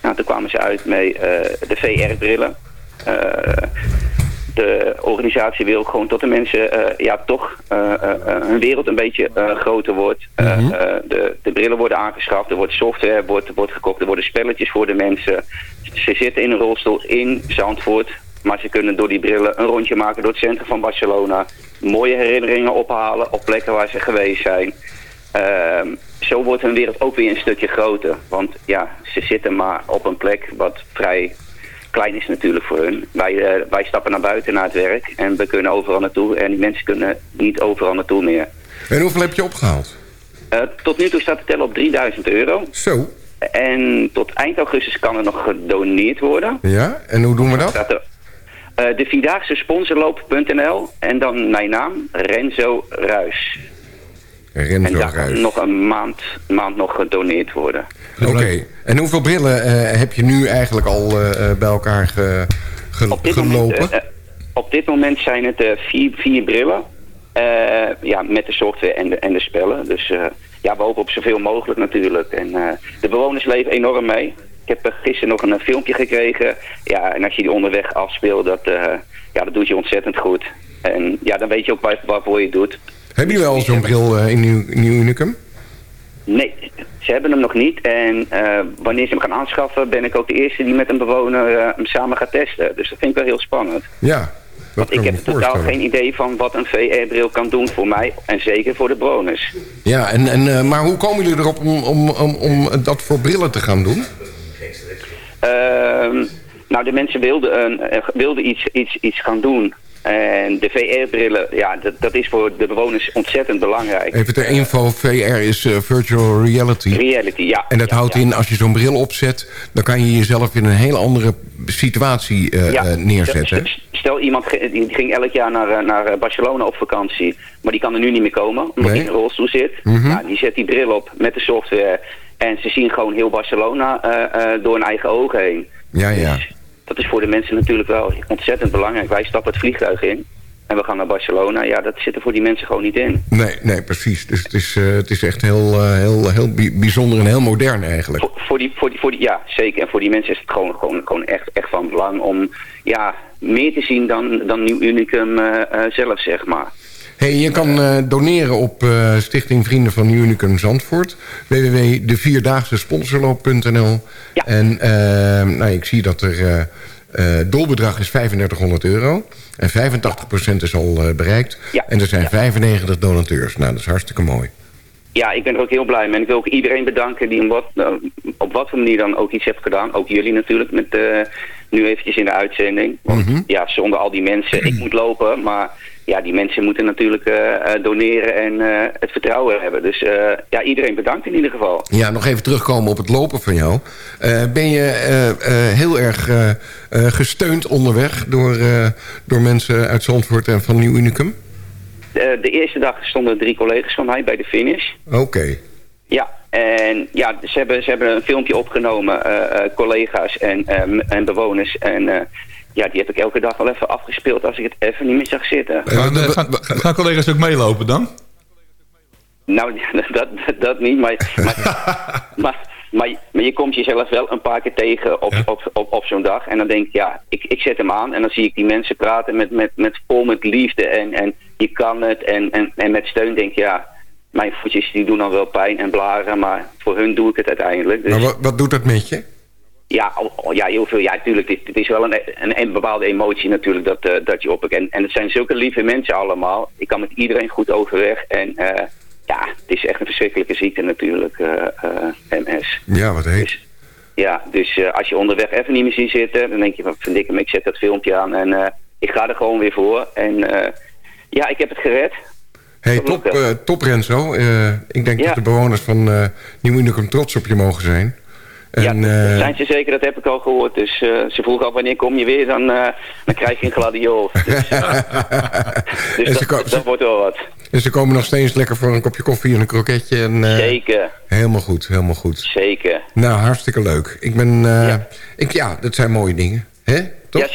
Nou, toen kwamen ze uit met eh, de VR-brillen. De organisatie wil gewoon tot de mensen eh, ja, toch eh, eh, hun wereld een beetje groter wordt. Mhm. de, de brillen worden aangeschaft, er wordt software wordt, wordt gekocht, er worden spelletjes voor de mensen. Ze zitten in een rolstoel in Zandvoort, maar ze kunnen door die brillen een rondje maken door het centrum van Barcelona. Mooie herinneringen ophalen op plekken waar ze geweest zijn. Ehm, zo wordt hun wereld ook weer een stukje groter. Want ja, ze zitten maar op een plek wat vrij klein is natuurlijk voor hun. Wij, eh, wij stappen naar buiten naar het werk en we kunnen overal naartoe. En die mensen kunnen niet overal naartoe meer. En hoeveel heb je opgehaald? Eh, tot nu toe staat de tel op 3000 euro. Zo. En tot eind augustus kan er nog gedoneerd worden. Ja, en hoe doen we dat? Er, eh, de Vierdaagse sponsorloop.nl en dan mijn naam, Renzo Ruis. Renzo en daar Ruijs. kan nog een maand, maand nog gedoneerd worden. Oké. En hoeveel brillen eh, heb je nu eigenlijk al eh, eh, bij elkaar ge- ge- Op dit, gelopen? moment, op dit moment zijn het vier, vier brillen. Ja, met de software en de, en de spellen. Dus ja, we hopen op zoveel mogelijk natuurlijk. En de bewoners leven enorm mee. Ik heb gisteren nog een filmpje gekregen. Ja, en als je die onderweg afspeelt, dat, ja, dat doet je ontzettend goed. En ja, dan weet je ook waar, waarvoor je het doet. Hebben jullie al zo'n bril in Unicum? Nee, ze hebben hem nog niet. En eh, wanneer ze hem gaan aanschaffen, ben ik ook de eerste die met een bewoner eh, hem samen gaat testen. Dus dat vind ik wel heel spannend. Ja. Want ik heb totaal geen idee van wat een VR-bril kan doen voor mij. En zeker voor de bewoners. Ja, en, en, eh, maar hoe komen jullie erop om, om, om, om dat voor brillen te gaan doen? Ehm, nou, de mensen wilden, een, wilden iets, iets, iets gaan doen. En de VR-brillen, ja, dat, dat is voor de bewoners ontzettend belangrijk. Even ter info, VR is eh, virtual reality. Reality, ja. En dat houdt in, als je zo'n bril opzet... dan kan je jezelf in een hele andere situatie eh, Ja, eh, neerzetten. Stel, iemand die ging elk jaar naar, naar Barcelona op vakantie, maar die kan er nu niet meer komen, omdat Nee. hij in een rolstoel zit. Nou, die zet die bril op met de software en ze zien gewoon heel Barcelona door hun eigen ogen heen. Ja, ja. Dat is voor de mensen natuurlijk wel ontzettend belangrijk. Wij stappen het vliegtuig in en we gaan naar Barcelona. Ja, dat zit er voor die mensen gewoon niet in. Nee, nee, precies. Dus het is, eh, het is echt heel, eh, heel, heel bi- bijzonder en heel modern eigenlijk. Voor die, voor die, voor die, ja, zeker. En voor die mensen is het gewoon, gewoon, gewoon echt, echt van belang om ja, meer te zien dan, dan Nieuw Unicum eh, zelf, zeg maar. Hey, je kan eh, doneren op eh, Stichting Vrienden van Unicum Zandvoort. www.devierdaagse-sponsorloop.nl En eh, nou, ik zie dat er... doelbedrag is 3500 euro. En 85% is al bereikt. En er zijn 95 donateurs. Nou, dat is hartstikke mooi. Ja, ik ben er ook heel blij mee. En ik wil ook iedereen bedanken die op wat, op wat voor manier dan ook iets heeft gedaan. Ook jullie natuurlijk, met nu eventjes in de uitzending. Want Mhm. ja, zonder al die mensen, ik *clears throat* moet lopen, maar ja, die mensen moeten natuurlijk eh, eh, doneren en eh, het vertrouwen hebben. Dus ja, iedereen bedankt in ieder geval. Ja, nog even terugkomen op het lopen van jou. Ben je heel erg gesteund onderweg door, door mensen uit Zandvoort en van Nieuw Unicum? De, de eerste dag stonden drie collega's van mij bij de finish. Oké. Ja, en ja, ze hebben, ze hebben een filmpje opgenomen, collega's en, en bewoners. En ja, die heb ik elke dag wel even afgespeeld als ik het even niet meer zag zitten. Gaan, eh, gaan, gaan collega's ook meelopen dan? Nou, *laughs* dat, dat, niet, maar, maar, *laughs* maar, maar, je- maar je komt jezelf wel een paar keer tegen op, op, op, op zo'n dag. En dan denk ik, ja, ik, ik zet hem aan en dan zie ik die mensen praten met, met, met vol met liefde en, en je kan het. En, en, en met steun denk ik, ja, mijn voetjes die doen dan wel pijn en blaren, maar voor hun doe ik het uiteindelijk. Dus, Maar wat, wat doet dat met je? Ja, ja, heel veel. Ja, natuurlijk. Het, het is wel een, een, een bepaalde emotie natuurlijk dat, eh, dat je op En, en het zijn zulke lieve mensen allemaal. Ik kan met iedereen goed overweg. En eh, ja, het is echt een verschrikkelijke ziekte natuurlijk, eh, MS. Ja, wat heet. Ja, dus als je onderweg even niet meer ziet zitten, dan denk je van, vind ik hem, ik zet dat filmpje aan en ik ga er gewoon weer voor. En ja, ik heb het gered. Hey, top, top Renzo. Ik denk Ja. dat de bewoners van eh Nieuw Unicum trots op je mogen zijn. En, eh, Zijn ze zeker, dat heb ik al gehoord. Dus eh, ze vroegen al, wanneer kom je weer, dan, eh, dan krijg je een gladiool. *laughs* Dus, dus dat, wordt wel wat. en ze komen nog steeds lekker voor een kopje koffie en een kroketje. En, Zeker, Helemaal goed, helemaal goed. zeker. Nou, hartstikke leuk. Ik ben... eh, Ik, ja, dat zijn mooie dingen. Hè? Toch? Ja,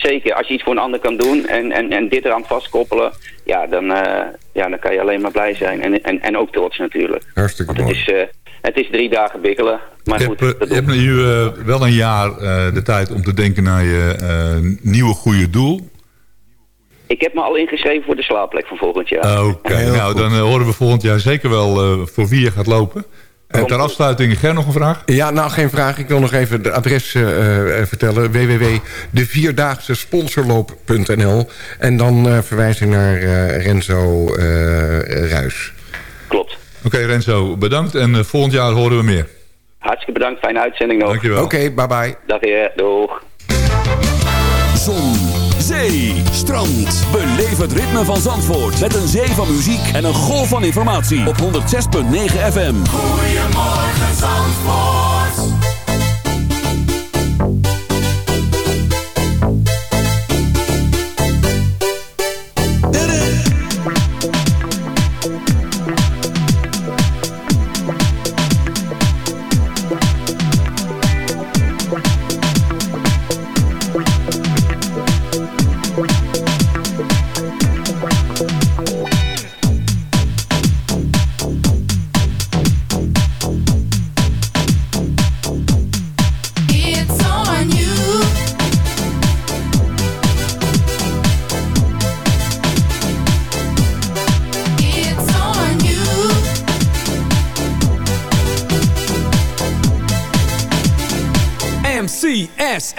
zeker. Als je iets voor een ander kan doen en, en, en dit eraan vastkoppelen, ja, dan, eh, ja, dan kan je alleen maar blij zijn. En, en, en ook trots natuurlijk. Hartstikke Want het is, eh, het is drie dagen bikkelen. Maar Je goed, hebt, dat je hebt nu eh, wel een jaar eh, de tijd om te denken naar je eh, nieuwe goede doel. Ik heb me al ingeschreven voor de slaapplek van volgend jaar. Oké, nou dan horen we volgend jaar zeker wel eh, voor wie je gaat lopen. En ter afsluiting, Ger nog een vraag? Ja, nou geen vraag. Ik wil nog even de adres eh, eh, vertellen. www.devierdaagse-sponsorloop.nl En dan eh verwijzing naar eh, Renzo eh Ruis. Klopt. Oké Renzo, bedankt en volgend jaar horen we meer. Hartstikke bedankt. Fijne uitzending nog. Dankjewel. Oké, bye bye. Dag heer. Doeg. Zon, zee, strand. Beleef het ritme van Zandvoort. Met een zee van muziek en een golf van informatie. Op 106.9 FM. Goedemorgen Zandvoort.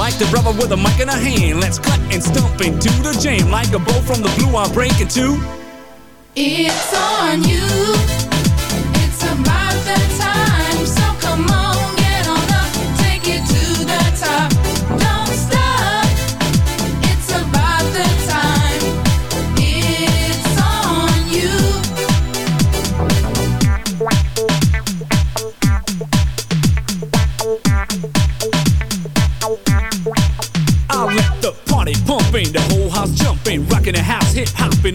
Like the brother with a mic in a hand, let's cut and stomp into the jam. Like a bow from the blue, I'm breaking two. It's on you.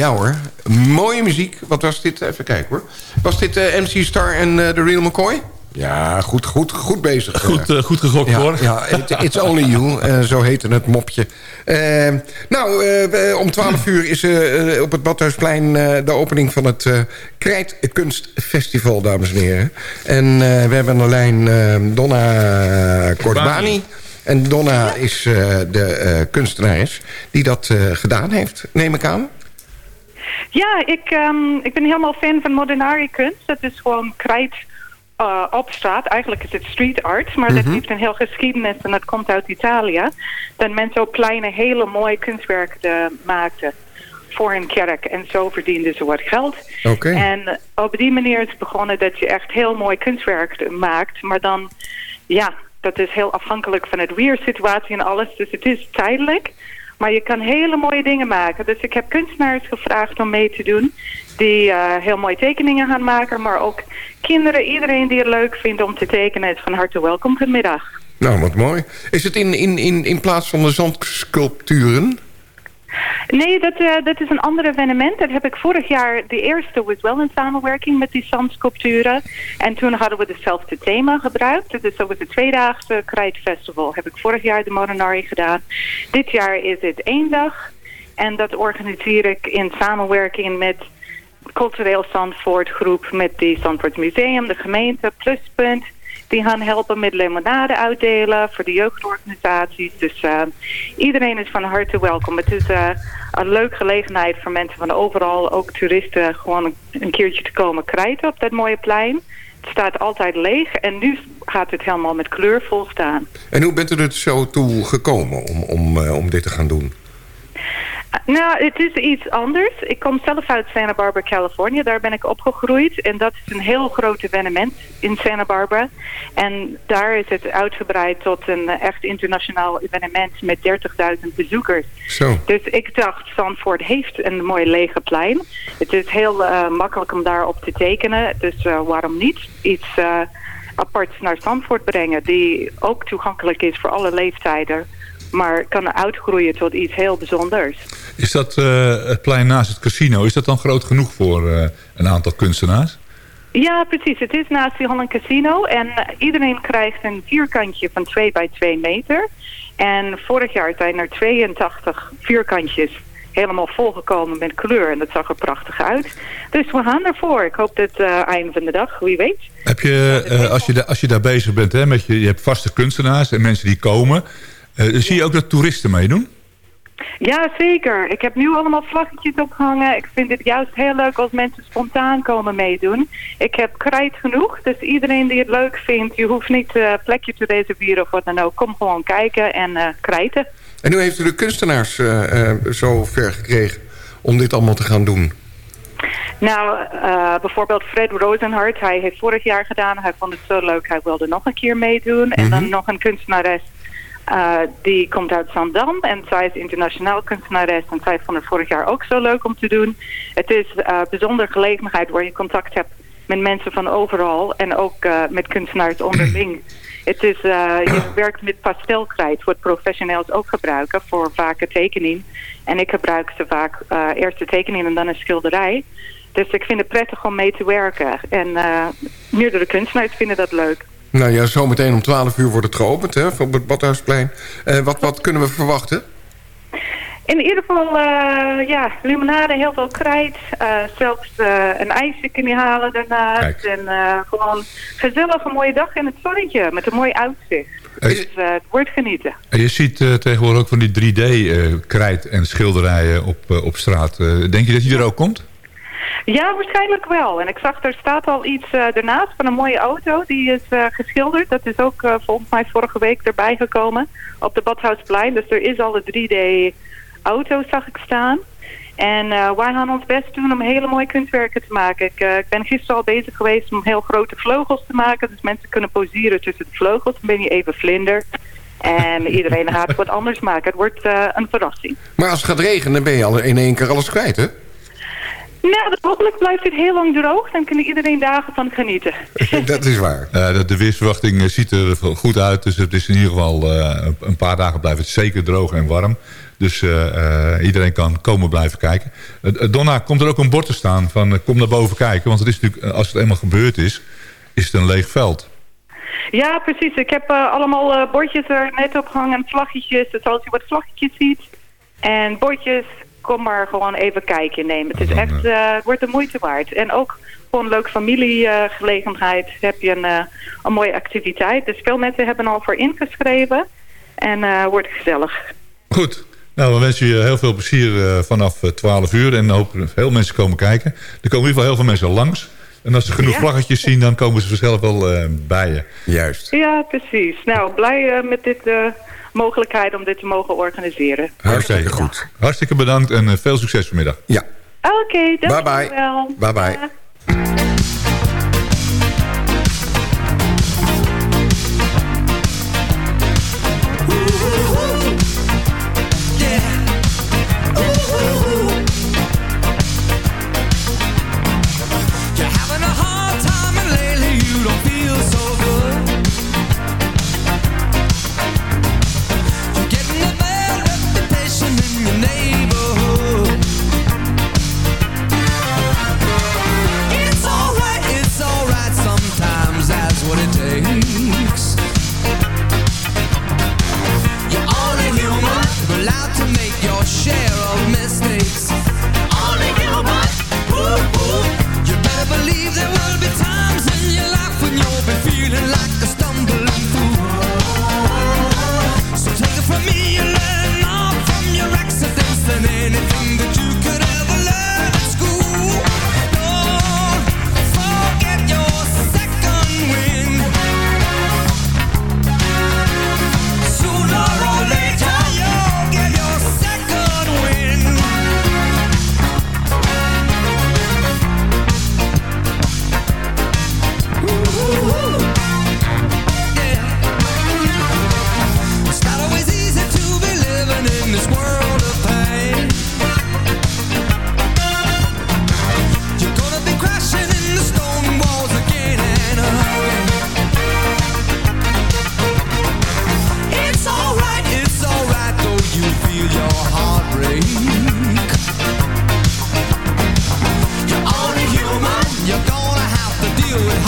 Ja hoor, mooie muziek. Wat was dit? Even kijken hoor. Was dit eh, MC Star en eh, The Real McCoy? Ja, goed, goed, goed bezig. Goed, eh, goed gegokt ja, hoor. Ja, it- It's Only You, eh, zo heette het mopje. Eh, nou, eh, om 12 uur is eh, eh, op het Badhuisplein eh, de opening van het eh Krijtkunstfestival, dames en heren. En eh, we hebben aan de lijn eh, Donna Corbani. En Donna is eh, de eh, kunstenares die dat eh, gedaan heeft, neem ik aan. Ja, ik, ehm, ik ben helemaal fan van modernari kunst. Dat is gewoon krijt eh, op straat. Eigenlijk is het street art, maar dat Mhm. heeft een heel geschiedenis en dat komt uit Italië. Dat mensen op kleine, hele mooie kunstwerken eh, maakten voor een kerk. En zo verdienden ze wat geld. Oké. En op die manier is het begonnen dat je echt heel mooi kunstwerk maakt. Maar dan, ja, dat is heel afhankelijk van het weersituatie en alles. Dus het is tijdelijk. Maar je kan hele mooie dingen maken. Dus ik heb kunstenaars gevraagd om mee te doen. Die eh, heel mooie tekeningen gaan maken. Maar ook kinderen, iedereen die het leuk vindt om te tekenen... is van harte welkom vanmiddag. Nou, wat mooi. Is het in, in, in, in plaats van de zandsculpturen? Nee, dat, eh, dat is een ander evenement. Dat heb ik vorig jaar, de eerste was wel in samenwerking met die zandsculpturen. En toen hadden we hetzelfde thema gebruikt. Dus dat was het tweedaagse krijtfestival. Heb ik vorig jaar de Morinari gedaan. Dit jaar is het één dag. En dat organiseer ik in samenwerking met Cultureel Zandvoort groep, met die Zandvoort Museum, de gemeente, Pluspunt, Die gaan helpen met limonade uitdelen voor de jeugdorganisaties. Dus uh, iedereen is van harte welkom. Het is uh, een leuke gelegenheid voor mensen van overal, ook toeristen, gewoon een keertje te komen krijten op dat mooie plein. Het staat altijd leeg en nu gaat het helemaal met kleur vol staan. En hoe bent u er zo toe gekomen om, om, uh, om dit te gaan doen? Nou, het is iets anders. Ik kom zelf uit Santa Barbara, Californië. Daar ben ik opgegroeid. En dat is een heel groot evenement in Santa Barbara. En daar is het uitgebreid tot een echt internationaal evenement met 30.000 bezoekers. Zo. Dus ik dacht, Zandvoort heeft een mooi lege plein. Het is heel uh, makkelijk om daarop te tekenen. Dus uh, waarom niet iets uh, aparts naar Zandvoort brengen... die ook toegankelijk is voor alle leeftijden maar kan uitgroeien tot iets heel bijzonders. Is dat uh, het plein naast het casino, is dat dan groot genoeg voor uh, een aantal kunstenaars? Ja, precies. Het is naast die Holland Casino en iedereen krijgt een vierkantje van 2 bij 2 meter. En vorig jaar zijn er 82 vierkantjes helemaal volgekomen met kleur. En dat zag er prachtig uit. Dus we gaan ervoor. Ik hoop dat uh, einde van de dag, wie weet. Heb je, uh, als, je als je daar bezig bent, hè, met je, je hebt vaste kunstenaars en mensen die komen... Uh, zie je ook dat toeristen meedoen? Ja, zeker. Ik heb nu allemaal vlaggetjes opgehangen. Ik vind het juist heel leuk als mensen spontaan komen meedoen. Ik heb krijt genoeg, dus iedereen die het leuk vindt... je hoeft niet een uh, plekje te reserveren of wat dan ook. Kom gewoon kijken en uh, krijten. En hoe heeft u de kunstenaars uh, zo ver gekregen om dit allemaal te gaan doen? Nou, uh, bijvoorbeeld Fred Rosenhart, hij heeft vorig jaar gedaan. Hij vond het zo leuk, hij wilde nog een keer meedoen. Mm -hmm. En dan nog een kunstenares uh, die komt uit Zandam en zij is internationaal kunstenares en zij vond het vorig jaar ook zo leuk om te doen. Het is een uh, bijzondere gelegenheid waar je contact hebt met mensen van overal en ook uh, met kunstenaars *clears throat* onderling. Het is, je *clears throat* werkt met pastelkrijt, wat professionals ook gebruiken voor vaker tekening. En ik gebruik ze vaak eerst de tekening en dan een schilderij. Dus ik vind het prettig om mee te werken. En meerdere kunstenaars vinden dat leuk. Nou ja, zometeen om 12 uur wordt het geopend hè, op het Badhuisplein. Uh, wat, wat kunnen we verwachten? In ieder geval, uh, ja, limonade, heel veel krijt. Uh, zelfs een ijsje kun je halen daarnaast. En gewoon gezellig een mooie dag in het zonnetje met een mooi uitzicht. Dus het wordt genieten. En je ziet tegenwoordig ook van die 3D-krijt en schilderijen op, op straat. denk je dat die er ook komt? Ja, waarschijnlijk wel. En ik zag, er staat al iets uh, ernaast van een mooie auto. Die is uh, geschilderd. Dat is ook uh, volgens mij vorige week erbij gekomen op de Badhuisplein. Dus er is al een 3D-auto, zag ik staan. En wij gaan ons best doen om hele mooie kunstwerken te maken. Ik, ik, ben gisteren al bezig geweest om heel grote vleugels te maken. Dus mensen kunnen poseren tussen de vleugels. Dan ben je even vlinder. En *laughs* iedereen gaat wat anders maken. Het wordt een verrassing. Maar als het gaat regenen, ben je al in één keer alles kwijt, hè? Nou, hopelijk blijft het heel lang droog. Dan kan iedereen dagen van genieten. *laughs* dat is waar. Uh, de, de weersverwachting ziet er goed uit. Dus het is in ieder geval uh, een paar dagen blijft het zeker droog en warm. Dus uh, iedereen kan komen blijven kijken. Donna, komt er ook een bord te staan van kom naar boven kijken? Want het is natuurlijk, als het eenmaal gebeurd is, is het een leeg veld. Ja, precies. Ik heb allemaal bordjes er net op hangen, vlaggetjes. Dus als je wat vlaggetjes ziet en bordjes, kom maar gewoon even kijken nemen. Het is echt, uh, wordt de moeite waard. En ook voor een leuk familiegelegenheid uh, heb je een, uh, een mooie activiteit. Dus veel mensen hebben al voor ingeschreven. En wordt gezellig. Goed. Nou, we wensen je heel veel plezier vanaf 12 uur. En hopen veel mensen komen kijken. Er komen in ieder geval heel veel mensen langs. En als ze genoeg ja. vlaggetjes zien, dan komen ze vanzelf wel bij je. Juist. Ja, precies. Nou, blij met dit mogelijkheid om dit te mogen organiseren. Hartstikke goed. Hartstikke bedankt en veel succes vanmiddag. Ja. Oké, okay, bye bye. Bye bye.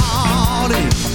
Ja.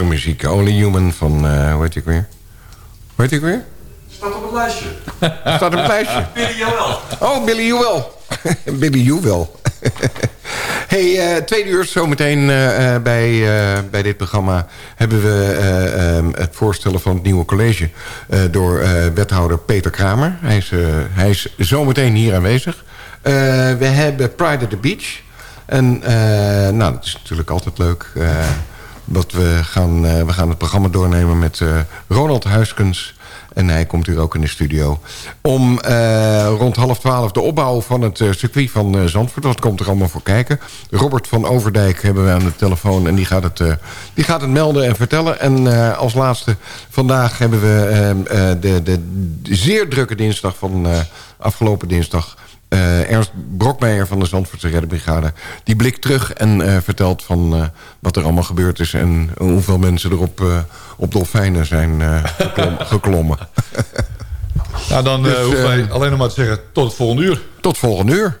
Prachtige muziek. Only Human van, eh hoe heet ik weer? Hoe heet ik weer? Staat op het lijstje. *laughs* Staat op het lijstje. *laughs* Billy Joel. Oh, Billy Joel. *laughs* Billy Joel. hey, uh, tweede uur zometeen uh, bij, uh, bij dit programma... hebben we um, het voorstellen van het nieuwe college... door wethouder Peter Kramer. Hij is, hij is zometeen hier aanwezig. we hebben Pride at the Beach. En nou, dat is natuurlijk altijd leuk... wat we, gaan, we gaan het programma doornemen met Ronald Huiskens... En hij komt hier ook in de studio. Om uh, rond half twaalf de opbouw van het circuit van Zandvoort. Wat komt er allemaal voor kijken? Robert van Overdijk hebben we aan de telefoon. En die gaat het, die gaat het melden en vertellen. En als laatste vandaag hebben we de, de, de, zeer drukke dinsdag van afgelopen dinsdag... Uh, Ernst Brokmeijer van de Zandvoortse Reddenbrigade... die blikt terug en uh, vertelt van uh, wat er allemaal gebeurd is... en hoeveel mensen er op, op dolfijnen zijn geklom, *laughs* geklommen. nou, dan dus, hoeven wij alleen nog maar te zeggen tot het volgende uur. Tot volgende uur.